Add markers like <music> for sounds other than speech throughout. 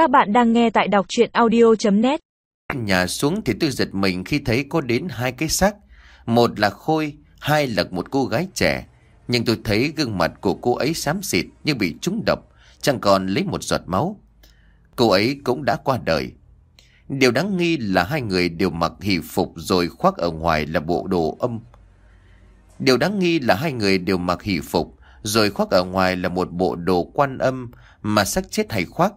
Các bạn đang nghe tại đọc chuyện audio.net <clears throat> Nhà xuống thì tôi giật mình khi thấy có đến hai cái xác. Một là Khôi, hai là một cô gái trẻ. Nhưng tôi thấy gương mặt của cô ấy xám xịt như bị trúng độc, chẳng còn lấy một giọt máu. Cô ấy cũng đã qua đời. Điều đáng nghi là hai người đều mặc hỷ phục rồi khoác ở ngoài là bộ đồ âm. Điều đáng nghi là hai người đều mặc hỷ phục rồi khoác ở ngoài là một bộ đồ quan âm mà xác chết hay khoác.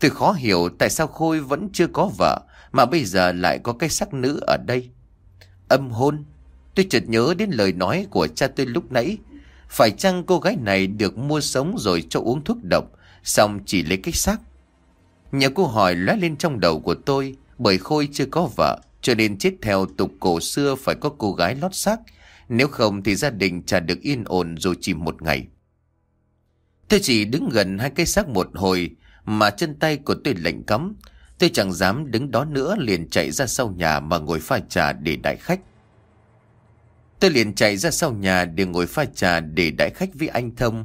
Tôi khó hiểu tại sao Khôi vẫn chưa có vợ mà bây giờ lại có cái sắc nữ ở đây. Âm hôn. Tôi chợt nhớ đến lời nói của cha tôi lúc nãy. Phải chăng cô gái này được mua sống rồi cho uống thuốc độc, xong chỉ lấy cái xác? Nhà câu hỏi lóe lên trong đầu của tôi bởi Khôi chưa có vợ cho nên chết theo tục cổ xưa phải có cô gái lót xác. Nếu không thì gia đình chả được yên ổn dù chỉ một ngày. Tôi chỉ đứng gần hai cái xác một hồi mà chân tay của tôi lạnh cắm. Tôi chẳng dám đứng đó nữa liền chạy ra sau nhà mà ngồi pha trà để đại khách. Tôi liền chạy ra sau nhà để ngồi pha trà để đại khách với anh Thông.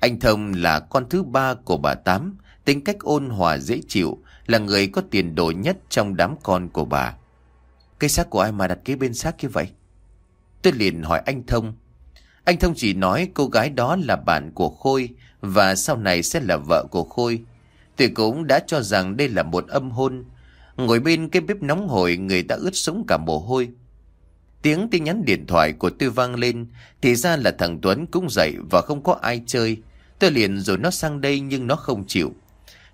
Anh Thông là con thứ ba của bà Tám, tính cách ôn hòa dễ chịu, là người có tiền đồ nhất trong đám con của bà. Cái xác của ai mà đặt kế bên xác như vậy? Tôi liền hỏi anh Thông. Anh Thông chỉ nói cô gái đó là bạn của Khôi và sau này sẽ là vợ của Khôi. Tôi cũng đã cho rằng đây là một âm hôn. Ngồi bên cái bếp nóng hổi, người ta ướt sũng cả mồ hôi. Tiếng tin nhắn điện thoại của tôi vang lên, thì ra là thằng Tuấn cũng dậy và không có ai chơi. Tôi liền rồi nó sang đây nhưng nó không chịu.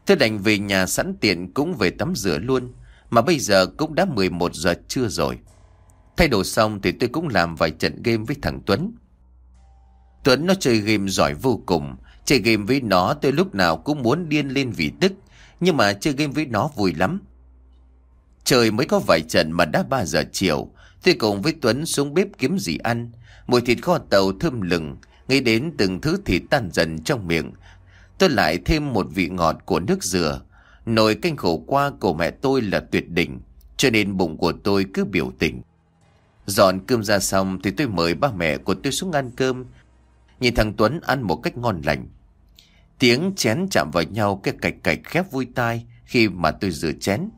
Tôi đành về nhà sẵn tiện cũng về tắm rửa luôn. Mà bây giờ cũng đã 11 giờ trưa rồi. Thay đồ xong thì tôi cũng làm vài trận game với thằng Tuấn. Tuấn nó chơi game giỏi vô cùng. Chơi game với nó tôi lúc nào cũng muốn điên lên vì tức. Nhưng mà chơi game với nó vui lắm. Trời mới có vài trận mà đã 3 giờ chiều. Tôi cùng với Tuấn xuống bếp kiếm gì ăn. Mùi thịt kho tàu thơm lừng. Nghĩ đến từng thứ thịt tan dần trong miệng. Tôi lại thêm một vị ngọt của nước dừa. Nồi canh khổ qua của mẹ tôi là tuyệt đỉnh. Cho nên bụng của tôi cứ biểu tình. Dọn cơm ra xong thì tôi mời ba mẹ của tôi xuống ăn cơm. Nhìn thằng Tuấn ăn một cách ngon lành. Tiếng chén chạm vào nhau cái cạch cạch khép vui tai khi mà tôi rửa chén.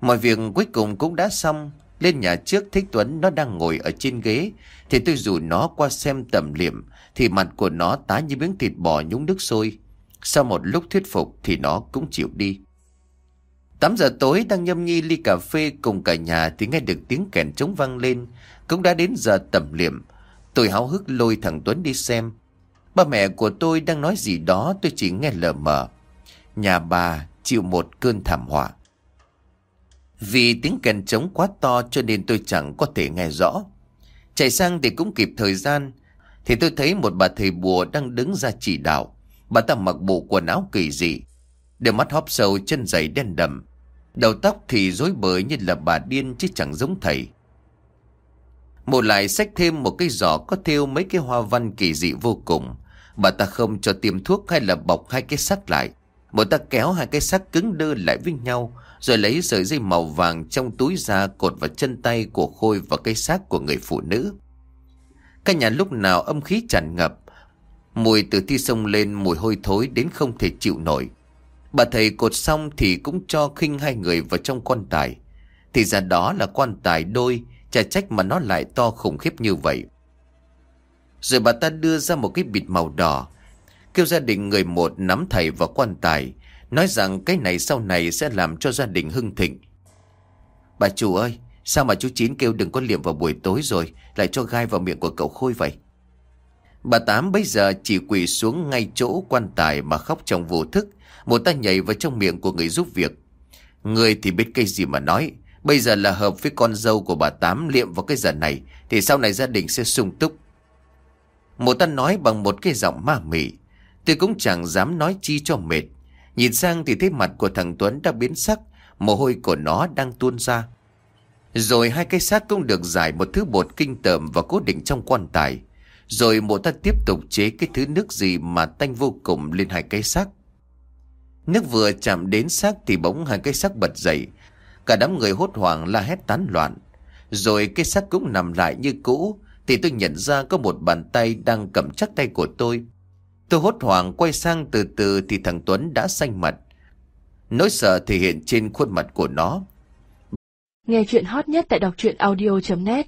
Mọi việc cuối cùng cũng đã xong. Lên nhà trước thấy Tuấn nó đang ngồi ở trên ghế. Thì tôi rủ nó qua xem tầm liệm. Thì mặt của nó tá như miếng thịt bò nhúng nước sôi. Sau một lúc thuyết phục thì nó cũng chịu đi. 8 giờ tối, đang nhâm nhi ly cà phê cùng cả nhà thì nghe được tiếng kèn trống vang lên. Cũng đã đến giờ tầm liệm. Tôi háo hức lôi thằng Tuấn đi xem. Ba mẹ của tôi đang nói gì đó, tôi chỉ nghe lờ mờ. Nhà bà chịu một cơn thảm họa. Vì tiếng kèn trống quá to cho nên tôi chẳng có thể nghe rõ. Chạy sang thì cũng kịp thời gian. Thì tôi thấy một bà thầy bùa đang đứng ra chỉ đạo. Bà ta mặc bộ quần áo kỳ dị. Đôi mắt hóp sâu, chân dày đen đậm. Đầu tóc thì rối bời như là bà điên chứ chẳng giống thầy. Một lại xách thêm một cái giỏ có thêu mấy cái hoa văn kỳ dị vô cùng. Bà ta không cho tiêm thuốc hay là bọc hai cái sắt lại. Bà ta kéo hai cái sắt cứng đơ lại với nhau. Rồi lấy sợi dây màu vàng trong túi ra cột vào chân tay của Khôi và cây xác của người phụ nữ. Căn nhà lúc nào âm khí tràn ngập. Mùi từ thi sông lên mùi hôi thối đến không thể chịu nổi. Bà thầy cột xong thì cũng cho khinh hai người vào trong quan tài. Thì ra đó là quan tài đôi, chả trách mà nó lại to khủng khiếp như vậy. Rồi bà ta đưa ra một cái bịt màu đỏ, kêu gia đình người một nắm thầy vào quan tài, nói rằng cái này sau này sẽ làm cho gia đình hưng thịnh. Bà chủ ơi, sao mà chú Chín kêu đừng có liệm vào buổi tối rồi, lại cho gai vào miệng của cậu Khôi vậy? Bà Tám bây giờ chỉ quỳ xuống ngay chỗ quan tài mà khóc trong vô thức, một tay nhảy vào trong miệng của người giúp việc. Người thì biết cây gì mà nói. Bây giờ là hợp với con dâu của bà Tám liệm vào cái giờ này. Thì sau này gia đình sẽ sung túc. Một ta nói bằng một cái giọng ma mị. Tôi cũng chẳng dám nói chi cho mệt. Nhìn sang thì thấy mặt của thằng Tuấn đã biến sắc. Mồ hôi của nó đang tuôn ra. Rồi hai cái xác cũng được giải một thứ bột kinh tởm và cố định trong quan tài. Rồi mộ ta tiếp tục chế cái thứ nước gì mà tanh vô cùng lên hai cái xác. Nước vừa chạm đến xác thì bỗng hai cái xác bật dậy. Cả đám người hốt hoảng la hét tán loạn. Rồi cái xác cũng nằm lại như cũ. Thì tôi nhận ra có một bàn tay đang cầm chắc tay của tôi. Tôi hốt hoảng quay sang từ từ thì thằng Tuấn đã xanh mặt. Nỗi sợ thể hiện trên khuôn mặt của nó. Nghe chuyện hot nhất tại đọc truyện audio.net